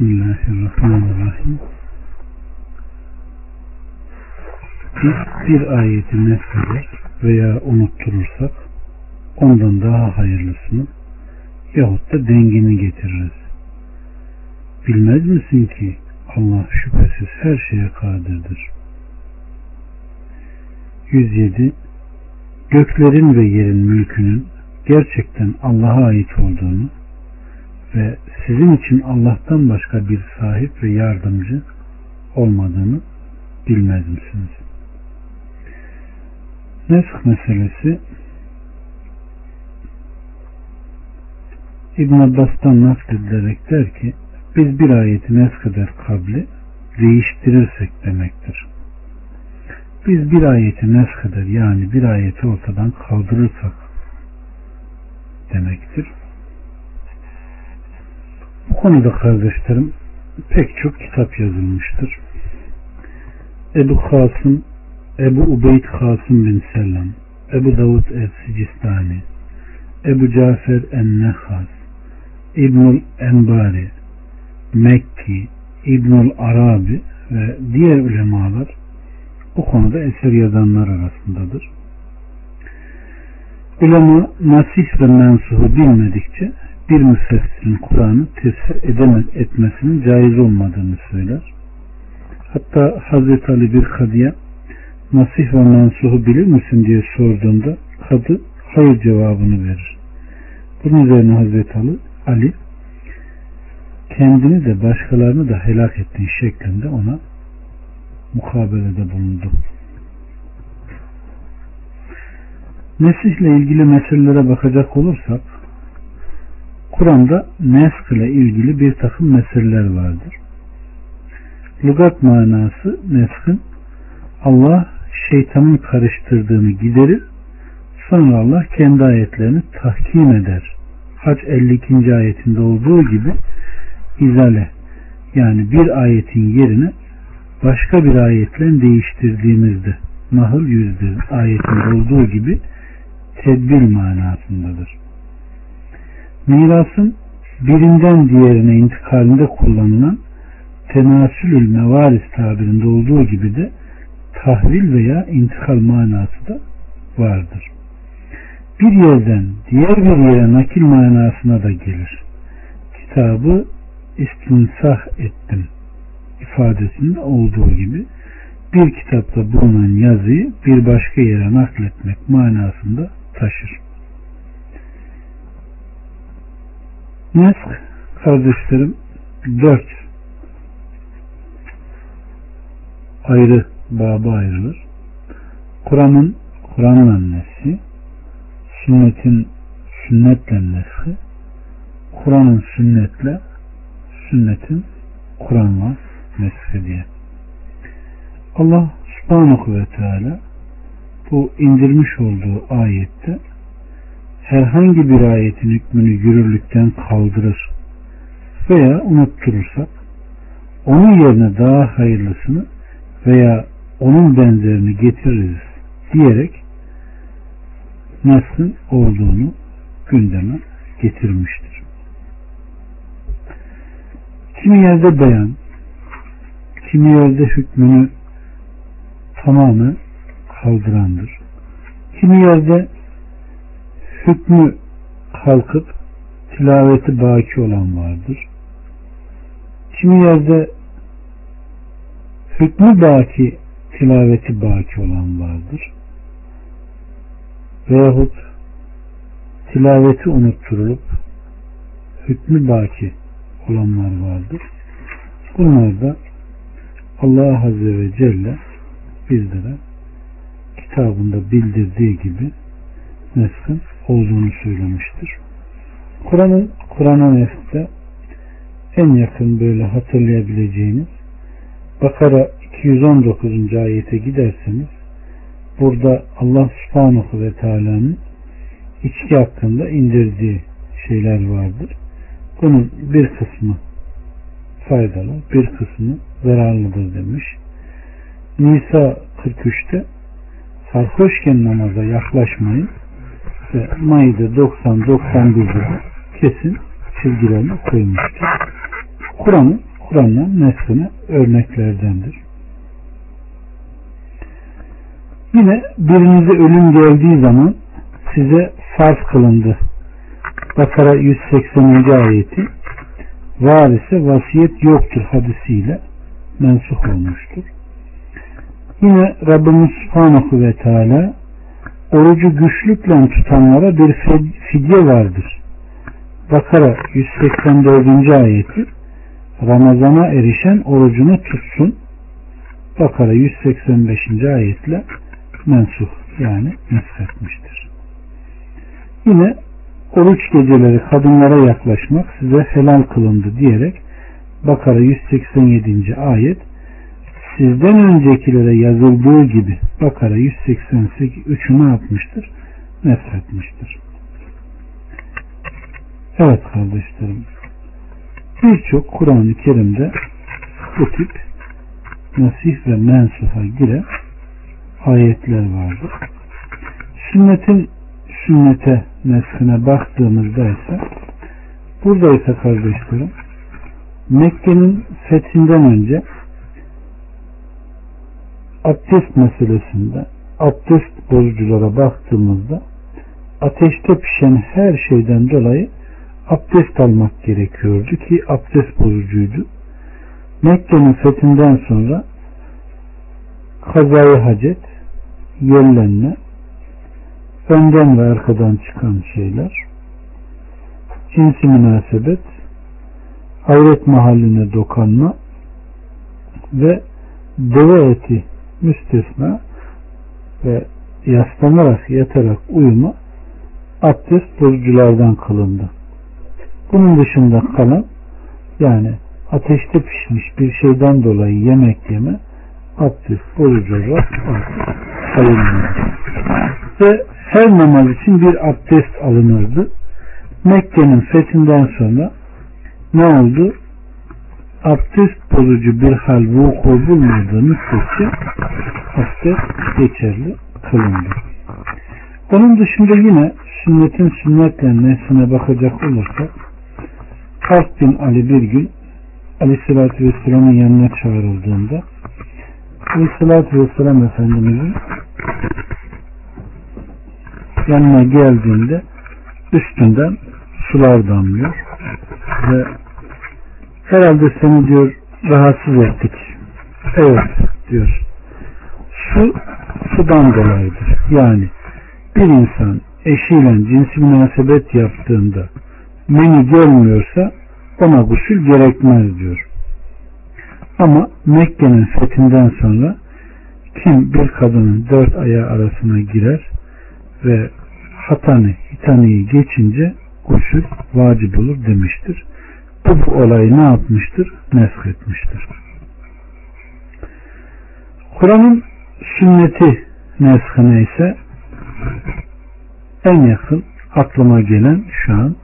Bismillahirrahmanirrahim. Biz bir ayeti nefreder veya unutturursak ondan daha hayırlısını yahut da dengini getiririz. Bilmez misin ki Allah şüphesiz her şeye kadirdir. 107 Göklerin ve yerin mülkünün gerçekten Allah'a ait olduğunu ve sizin için Allah'tan başka bir sahip ve yardımcı olmadığını bilmez misiniz? Nesk meselesi İbn Abbas'tan nakledilerek der ki biz bir ayeti nesk eder kabli değiştirirsek demektir. Biz bir ayeti nesk eder yani bir ayeti ortadan kaldırırsak demektir. Konuda kardeşlerim pek çok kitap yazılmıştır. Ebu Kasım, Ebu Ubeyd Kasım bin Selam, Ebu Davud el-Sicistani, Ebu Cafer en-Nehas, İbnül Enbari, Mekki, İbnül Arabi ve diğer ulemalar bu konuda eser yazanlar arasındadır. Ulema nasih ve mensuhu bilmedikçe bir müfessirin Kur'an'ı tefsir edemez etmesinin caiz olmadığını söyler. Hatta Hazreti Ali bir kadıya nasih ve mensuhu bilir misin diye sorduğunda kadı hayır cevabını verir. Bunun üzerine Hazreti Ali, Ali kendini de başkalarını da helak ettiği şeklinde ona mukabelede bulundu. Nesihle ilgili meselelere bakacak olursak Kur'an'da nesk ile ilgili bir takım meseleler vardır. Lugat manası neskin Allah şeytanın karıştırdığını giderir sonra Allah kendi ayetlerini tahkim eder. Hac 52. ayetinde olduğu gibi izale yani bir ayetin yerine başka bir ayetle değiştirdiğimizde Nahl 100'de ayetinde olduğu gibi tedbir manasındadır. Mirasın birinden diğerine intikalinde kullanılan tenasülül mevaris tabirinde olduğu gibi de tahvil veya intikal manası da vardır. Bir yerden diğer bir yere nakil manasına da gelir. Kitabı istinsah ettim ifadesinde olduğu gibi bir kitapta bulunan yazıyı bir başka yere nakletmek manasında taşır. Nesk kardeşlerim dört ayrı baba ayrılır. Kur'an'ın Kur'an'ın annesi, sünnetin sünnetle neshi, Kur'an'ın sünnetle, sünnetin Kur'an'la neshi diye. Allah subhanahu ve teala bu indirmiş olduğu ayette herhangi bir ayetin hükmünü yürürlükten kaldırır veya unutturursak onun yerine daha hayırlısını veya onun benzerini getiririz diyerek neslin olduğunu gündeme getirmiştir. Kimi yerde beyan, kimi yerde hükmünü tamamen kaldırandır. Kimi yerde hükmü kalkıp tilaveti baki olan vardır. Kimi yerde hükmü baki tilaveti baki olan vardır. Veyahut tilaveti unutturulup hükmü baki olanlar vardır. Bunlar da Allah Azze ve Celle bizlere kitabında bildirdiği gibi neskin olduğunu söylemiştir. Kur'an'ın Kur'an'a nesde en yakın böyle hatırlayabileceğiniz Bakara 219. ayete giderseniz burada Allah subhanahu ve teala'nın içki hakkında indirdiği şeyler vardır. Bunun bir kısmı faydalı, bir kısmı zararlıdır demiş. Nisa 43'te sarhoşken namaza yaklaşmayın ve Maide 90-91'de kesin çizgilerini koymuştur. Kur'an'ın Kur'an'la nesline örneklerdendir. Yine birinize ölüm geldiği zaman size farz kılındı. Bakara 180. ayeti varise vasiyet yoktur hadisiyle mensuh olmuştur. Yine Rabbimiz Subhanahu ve Teala orucu güçlükle tutanlara bir fidye vardır. Bakara 184. ayeti Ramazana erişen orucunu tutsun. Bakara 185. ayetle mensuh yani neshetmiştir. Yine oruç geceleri kadınlara yaklaşmak size helal kılındı diyerek Bakara 187. ayet sizden öncekilere yazıldığı gibi Bakara 188 3'ü ne yapmıştır? Nesretmiştir. Evet kardeşlerim. Birçok Kur'an-ı Kerim'de bu tip nasih ve mensuha giren ayetler vardır. Sünnetin sünnete neshine baktığımızda ise burada ise kardeşlerim Mekke'nin fethinden önce abdest meselesinde abdest bozuculara baktığımızda ateşte pişen her şeyden dolayı abdest almak gerekiyordu ki abdest bozucuydu. Mekke'nin fethinden sonra kazayı hacet, yellenme, önden ve arkadan çıkan şeyler, cinsi münasebet, hayret mahalline dokanma ve deve eti müstesna ve yaslanarak yatarak uyuma abdest bozuculardan kılındı. Bunun dışında kalan yani ateşte pişmiş bir şeyden dolayı yemek yeme abdest bozucu olarak sayılmıyor. Ve her namaz için bir abdest alınırdı. Mekke'nin fethinden sonra ne oldu? Abdest bozucu bir hal vuku bulmadığı müddetçe abdest geçerli kılındı. Onun dışında yine sünnetin sünnetle nesline bakacak olursak Kalk bin Ali bir gün Aleyhisselatü Vesselam'ın yanına çağrıldığında Aleyhisselatü Vesselam Efendimizin yanına geldiğinde üstünden sular damlıyor ve herhalde seni diyor rahatsız ettik. Evet diyor. Su sudan dolayıdır. Yani bir insan eşiyle cinsi münasebet yaptığında meni gelmiyorsa ona gusül gerekmez diyor. Ama Mekke'nin fethinden sonra kim bir kadının dört ayağı arasına girer ve hatanı hitaniyi geçince gusül vacip olur demiştir. Bu, olayı ne yapmıştır? Nesk etmiştir. Kur'an'ın sünneti neskine ise en yakın aklıma gelen şu an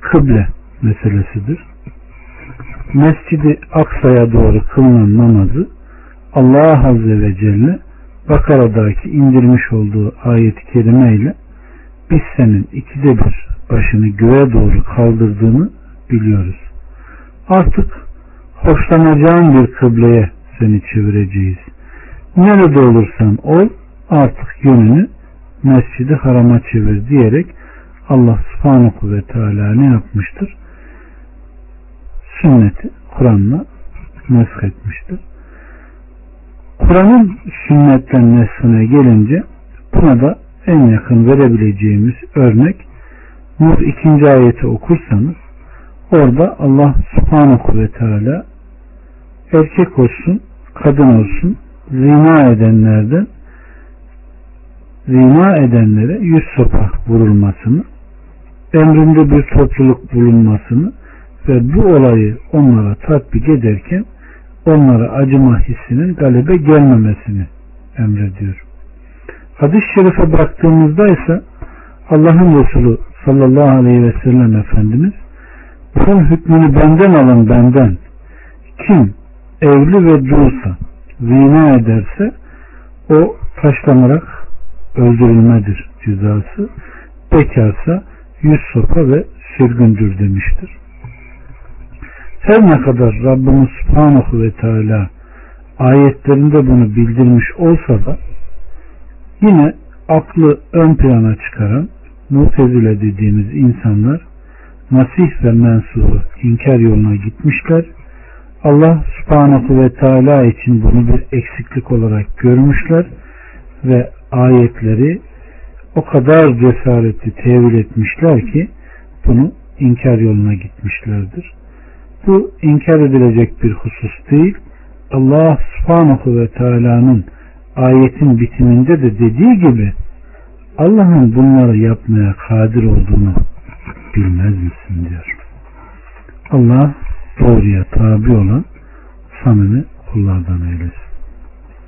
kıble meselesidir. Mescidi Aksa'ya doğru kılınan namazı Allah Azze ve Celle Bakara'daki indirmiş olduğu ayet-i kerime ile biz senin ikide bir başını göğe doğru kaldırdığını biliyoruz. Artık hoşlanacağın bir kıbleye seni çevireceğiz. Nerede olursan ol artık yönünü mescidi harama çevir diyerek Allah subhanahu ve teala ne yapmıştır? Sünneti Kur'an'la nesk etmiştir. Kur'an'ın sünnetten nesline gelince buna da en yakın verebileceğimiz örnek Nur ikinci ayeti okursanız orada Allah subhanahu ve teala erkek olsun kadın olsun zina edenlerden zina edenlere yüz sopa vurulmasını emrinde bir topluluk bulunmasını ve bu olayı onlara tatbik ederken onlara acıma hissinin galebe gelmemesini emrediyor. Hadis-i şerife baktığımızda ise Allah'ın Resulü sallallahu aleyhi ve sellem Efendimiz bunun hükmünü benden alın benden kim evli ve dulsa zina ederse o taşlanarak öldürülmedir cezası bekarsa yüz sopa ve sürgündür demiştir. Her ne kadar Rabbimiz Subhanahu ve Teala ayetlerinde bunu bildirmiş olsa da yine aklı ön plana çıkaran mutezile dediğimiz insanlar Masih ve Mensuh'u inkar yoluna gitmişler. Allah subhanahu ve teala için bunu bir eksiklik olarak görmüşler ve ayetleri o kadar cesaretli tevil etmişler ki bunu inkar yoluna gitmişlerdir. Bu inkar edilecek bir husus değil. Allah subhanahu ve teala'nın ayetin bitiminde de dediği gibi Allah'ın bunları yapmaya kadir olduğunu bilmez misin diyor. Allah doğruya tabi olan samimi kullardan eylesin.